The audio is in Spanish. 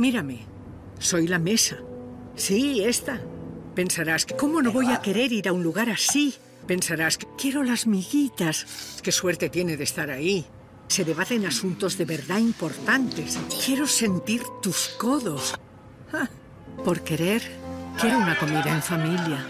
Mírame. Soy la mesa. Sí, esta. Pensarás que cómo no voy a querer ir a un lugar así. Pensarás que quiero las miguitas. Qué suerte tiene de estar ahí. Se debaten asuntos de verdad importantes. Quiero sentir tus codos. Ah, por querer, quiero una comida en familia.